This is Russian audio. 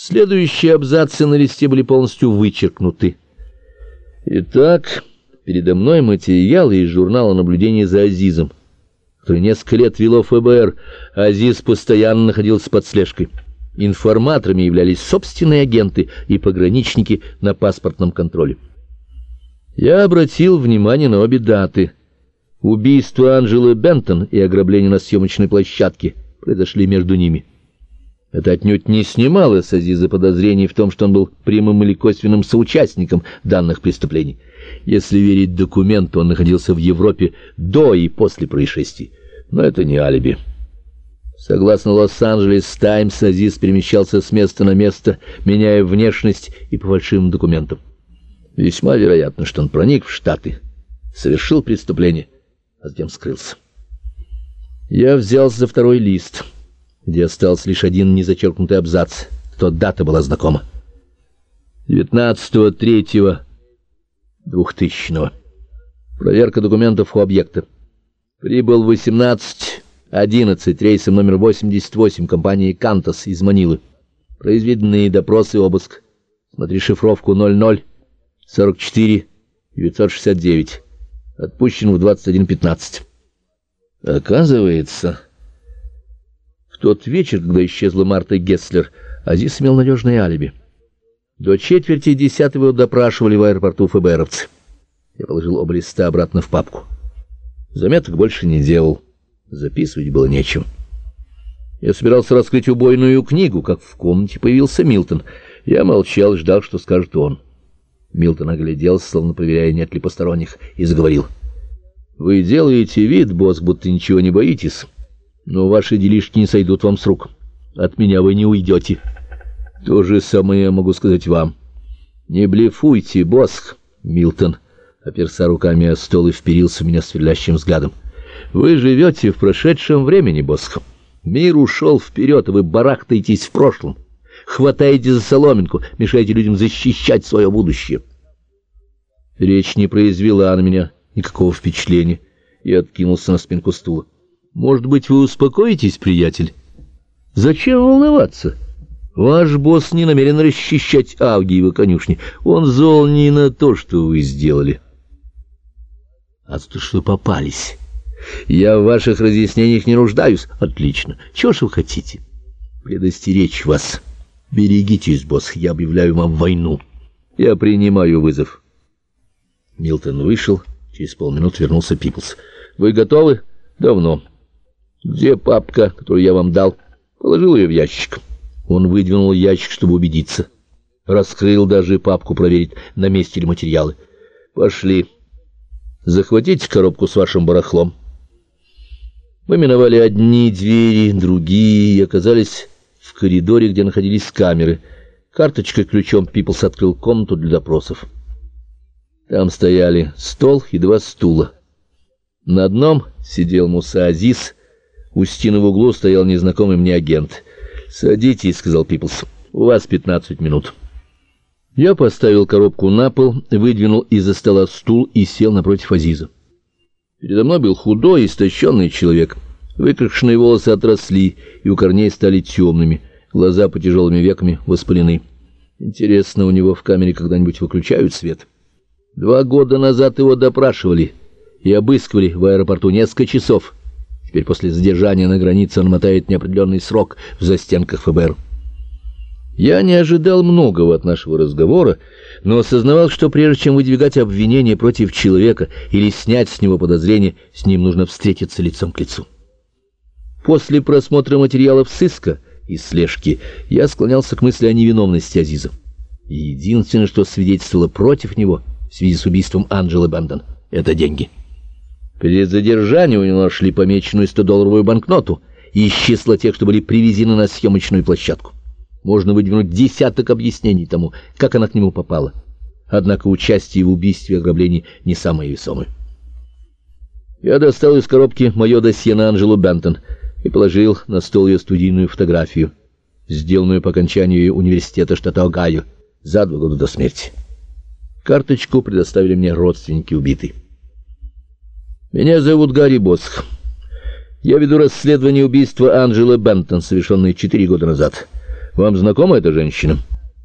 Следующие абзацы на листе были полностью вычеркнуты. Итак, передо мной материалы из журнала наблюдения за Азизом, который несколько лет вело ФБР. Азиз постоянно находился под слежкой. Информаторами являлись собственные агенты и пограничники на паспортном контроле. Я обратил внимание на обе даты. Убийство Анжелы Бентон и ограбление на съемочной площадке произошли между ними. Это отнюдь не снимало с Азиза подозрений в том, что он был прямым или косвенным соучастником данных преступлений. Если верить документу, он находился в Европе до и после происшествий. Но это не алиби. Согласно Лос-Анджелес Таймс, Азиз перемещался с места на место, меняя внешность и по фальшивым документам. Весьма вероятно, что он проник в Штаты, совершил преступление, а затем скрылся. Я взялся за второй лист — где остался лишь один незачеркнутый абзац, то дата была знакома. 19.03.2000. Проверка документов у объекта. Прибыл 18.11 рейсом номер 88 компании «Кантос» из Манилы. Произведенные допросы и обыск. Смотри шифровку 00 44 969. Отпущен в 21.15. Оказывается... Тот вечер, когда исчезла Марта Гесслер, Азис имел надежное алиби. До четверти десятого его допрашивали в аэропорту ФБРовцы. Я положил оба листа обратно в папку. Заметок больше не делал. Записывать было нечем. Я собирался раскрыть убойную книгу, как в комнате появился Милтон. Я молчал ждал, что скажет он. Милтон огляделся, словно проверяя, нет ли посторонних, и заговорил. «Вы делаете вид, босс, будто ничего не боитесь» но ваши делишки не сойдут вам с рук. От меня вы не уйдете. То же самое я могу сказать вам. Не блефуйте, босс, Милтон, оперся руками о стол и вперился в меня сверлящим взглядом. Вы живете в прошедшем времени, босс. Мир ушел вперед, а вы барахтаетесь в прошлом. Хватаете за соломинку, мешаете людям защищать свое будущее. Речь не произвела на меня никакого впечатления и откинулся на спинку стула. Может быть, вы успокоитесь, приятель? Зачем волноваться? Ваш босс не намерен расчищать Авгиева конюшни. Он зол не на то, что вы сделали, а то, что попались. Я в ваших разъяснениях не нуждаюсь. Отлично. Чего ж вы хотите? Предостеречь вас. Берегитесь, босс, я объявляю вам войну. Я принимаю вызов. Милтон вышел. Через полминуты вернулся Пиплс. Вы готовы? Давно. «Где папка, которую я вам дал?» Положил ее в ящик. Он выдвинул ящик, чтобы убедиться. Раскрыл даже папку проверить, на месте ли материалы. «Пошли. Захватите коробку с вашим барахлом». Мы миновали одни двери, другие, и оказались в коридоре, где находились камеры. Карточкой ключом Пиплс открыл комнату для допросов. Там стояли стол и два стула. На одном сидел Муса Азиз, у стены в углу стоял незнакомый мне агент. «Садитесь», — сказал Пиплс. «У вас пятнадцать минут». Я поставил коробку на пол, выдвинул из-за стола стул и сел напротив Азиза. Передо мной был худой, истощенный человек. Выкрашенные волосы отросли, и у корней стали темными. Глаза по тяжелыми веками воспалены. Интересно, у него в камере когда-нибудь выключают свет? Два года назад его допрашивали и обыскивали в аэропорту несколько часов. Теперь после задержания на границе он мотает неопределенный срок в застенках ФБР. Я не ожидал многого от нашего разговора, но осознавал, что прежде чем выдвигать обвинение против человека или снять с него подозрение, с ним нужно встретиться лицом к лицу. После просмотра материалов сыска и слежки я склонялся к мысли о невиновности Азиза. Единственное, что свидетельствовало против него в связи с убийством Анджелы Бэндон, — это деньги. При задержании у него нашли помеченную 100-долларовую банкноту из числа тех, что были привезены на съемочную площадку. Можно выдвинуть десяток объяснений тому, как она к нему попала. Однако участие в убийстве и ограблении не самое весомое. Я достал из коробки мое досье на Анжелу Бентон и положил на стол ее студийную фотографию, сделанную по окончанию университета штата Огайо за два года до смерти. Карточку предоставили мне родственники убитой. Меня зовут Гарри Босх. Я веду расследование убийства Анджелы Бентон, совершенное четыре года назад. Вам знакома эта женщина?»